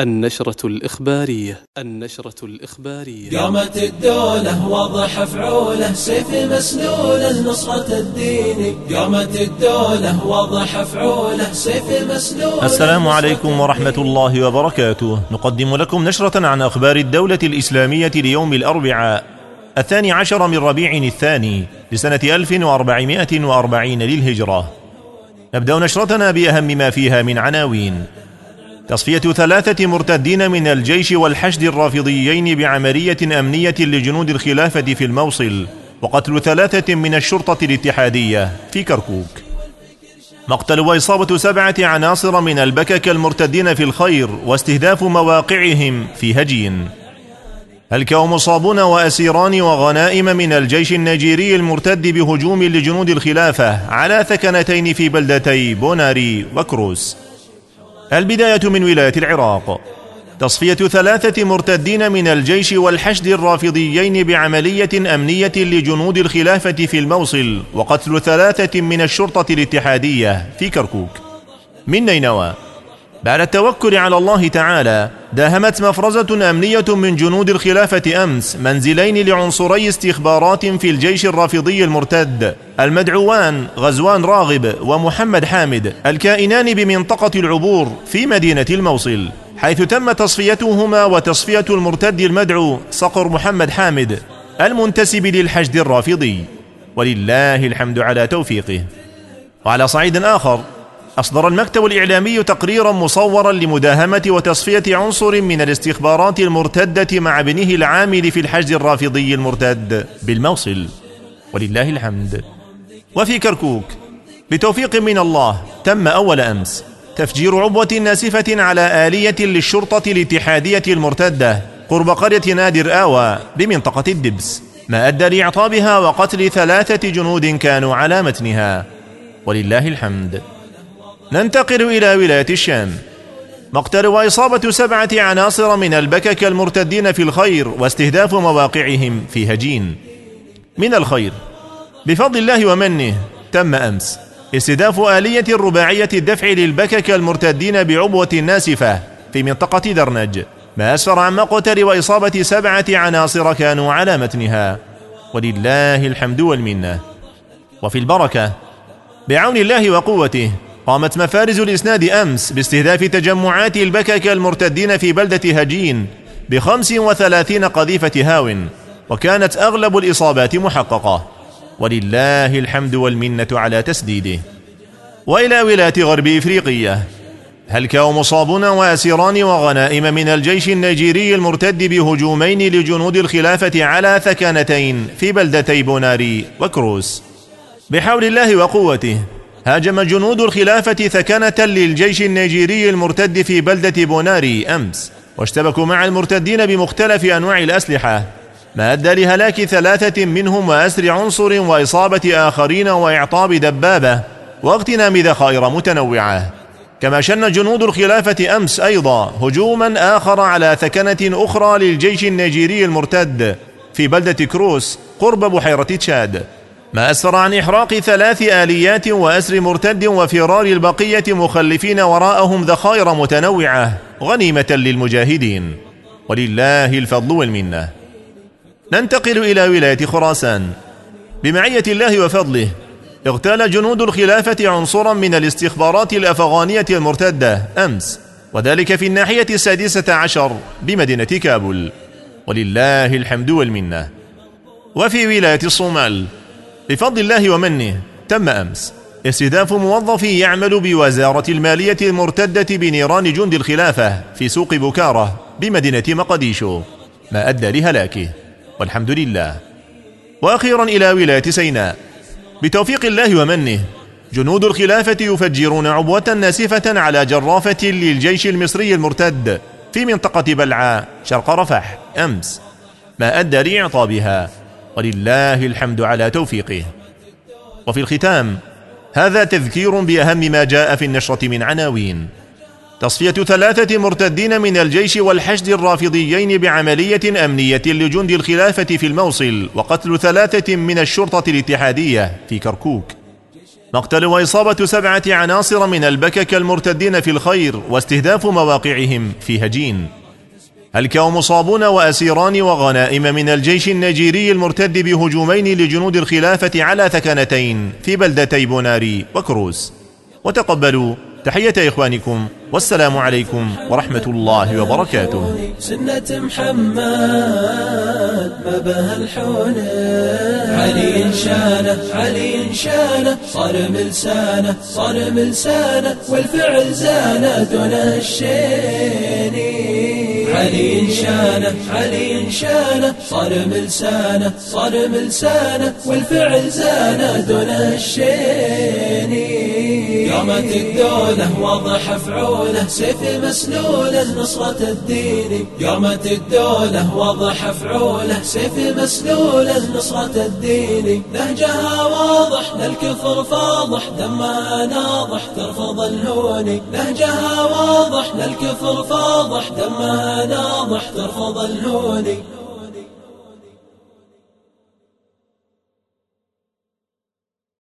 النشرة الإخبارية النشرة الإخبارية. قامت الدولة وضح فعوله سيف مسلوله نصرة الدين. قامت الدولة وضح فعوله سيف مسلوله السلام عليكم ورحمة الله وبركاته. نقدم لكم نشرة عن أخبار الدولة الإسلامية ليوم الأربعاء الثاني عشر من ربيع الثاني لسنة 1440 للهجرة. نبدأ نشرتنا بأهم ما فيها من عناوين. تصفية ثلاثة مرتدين من الجيش والحشد الرافضيين بعملية أمنية لجنود الخلافة في الموصل وقتل ثلاثة من الشرطة الاتحادية في كركوك. مقتل وإصابة سبعة عناصر من البكك المرتدين في الخير واستهداف مواقعهم في هجين. هلك ومصابون وأسيران وغنائم من الجيش النيجيري المرتد بهجوم لجنود الخلافة على ثكنتين في بلدتي بوناري وكروس. البداية من ولاية العراق. تصفية ثلاثة مرتدين من الجيش والحشد الرافضيين بعملية أمنية لجنود الخلافة في الموصل وقتل ثلاثة من الشرطة الاتحادية في كركوك. من نينوى؟ بعد التوكل على الله تعالى داهمت مفرزة أمنية من جنود الخلافة أمس منزلين لعنصري استخبارات في الجيش الرافضي المرتد. المدعوان غزوان راغب ومحمد حامد الكائنان بمنطقة العبور في مدينة الموصل. حيث تم تصفيتهما وتصفية المرتد المدعو صقر محمد حامد المنتسب للحشد الرافضي. ولله الحمد على توفيقه. وعلى صعيد آخر أصدر المكتب الإعلامي تقريرا مصورا لمداهمة وتصفية عنصر من الاستخبارات المرتدة مع ابنه العامل في الحشد الرافضي المرتد بالموصل. ولله الحمد. وفي كركوك بتوفيق من الله تم أول أمس تفجير عبوة ناسفة على آلية للشرطة الاتحادية المرتدة قرب قرية نادر آوى بمنطقة الدبس ما أدى لإعطابها وقتل ثلاثة جنود كانوا على متنها. ولله الحمد. ننتقل إلى ولاية الشام. مقتل وإصابة سبعة عناصر من البكك المرتدين في الخير واستهداف مواقعهم في هجين. من الخير بفضل الله ومنه تم أمس استهداف آلية رباعية الدفع للبكك المرتدين بعبوة ناسفة في منطقة درنج. ما أسفر عن مقتل وإصابة سبعة عناصر كانوا على متنها. ولله الحمد والمنة. وفي البركة بعون الله وقوته قامت مفارز الإسناد أمس باستهداف تجمعات البكك المرتدين في بلدة هجين بخمس وثلاثين قذيفة هاو وكانت أغلب الإصابات محققة. ولله الحمد والمنة على تسديده. وإلى ولاية غرب إفريقية. هلك ومصابون وأسيران وغنائم من الجيش النيجيري المرتد بهجومين لجنود الخلافة على ثكانتين في بلدتي بوناري وكروس؟ بحول الله وقوته. هاجم جنود الخلافة ثكنة للجيش النيجيري المرتد في بلدة بوناري أمس واشتبكوا مع المرتدين بمختلف أنواع الأسلحة. ما أدى لهلاك ثلاثة منهم وأسر عنصر وإصابة آخرين وإعطاب دبابة واغتنام ذخائر متنوعة. كما شن جنود الخلافة أمس أيضا هجوما آخر على ثكنة أخرى للجيش النيجيري المرتد في بلدة كروس قرب بحيرة تشاد. ما أسفر عن إحراق ثلاث آليات وأسر مرتد وفرار البقية مخلفين وراءهم ذخائر متنوعة غنيمة للمجاهدين. ولله الفضل والمنة. ننتقل إلى ولاية خراسان. بمعية الله وفضله اغتال جنود الخلافة عنصرا من الاستخبارات الأفغانية المرتدة أمس وذلك في الناحية السادسة عشر بمدينة كابول. ولله الحمد والمنة. وفي ولاية الصومال بفضل الله ومنه تم أمس. استهداف موظف يعمل بوزارة المالية المرتدة بنيران جند الخلافة في سوق بكارة بمدينة مقديشو. ما أدى لهلاكه. والحمد لله. وأخيرا إلى ولاية سيناء. بتوفيق الله ومنه جنود الخلافة يفجرون عبوة ناسفة على جرافة للجيش المصري المرتد في منطقة بلعاء شرق رفح. أمس. ما أدى لإعطابها. ولله الحمد على توفيقه. وفي الختام هذا تذكير بأهم ما جاء في النشرة من عناوين. تصفية ثلاثة مرتدين من الجيش والحشد الرافضيين بعملية أمنية لجند الخلافة في الموصل وقتل ثلاثة من الشرطة الاتحادية في كركوك. مقتل وإصابة سبعة عناصر من البكك المرتدين في الخير واستهداف مواقعهم في هجين. هلك مصابون وأسيران وغنائم من الجيش النيجيري المرتد بهجومين لجنود الخلافة على ثكنتين في بلدتي بوناري وكروس وتقبلوا تحية إخوانكم والسلام عليكم ورحمة الله وبركاته. سنة محمد ما بها الحون علي شانه علي شانه صار ملسانه صار ملسانه والفعل زانه دون الشيني. علي شانه علي شانه صار ملسانه صار ملسانه والفعل زانه دون الشيني. قامت الدولة واضح فعوله سيف مسلوله نصرة الدين. قامت الدولة واضح فعوله سيف مسلوله نصرة الدين. نهجها واضح للكفر فاضح دمها ناضح ترفض الهون. نهجها واضح للكفر فاضح دمها ناضح ترفض الهون.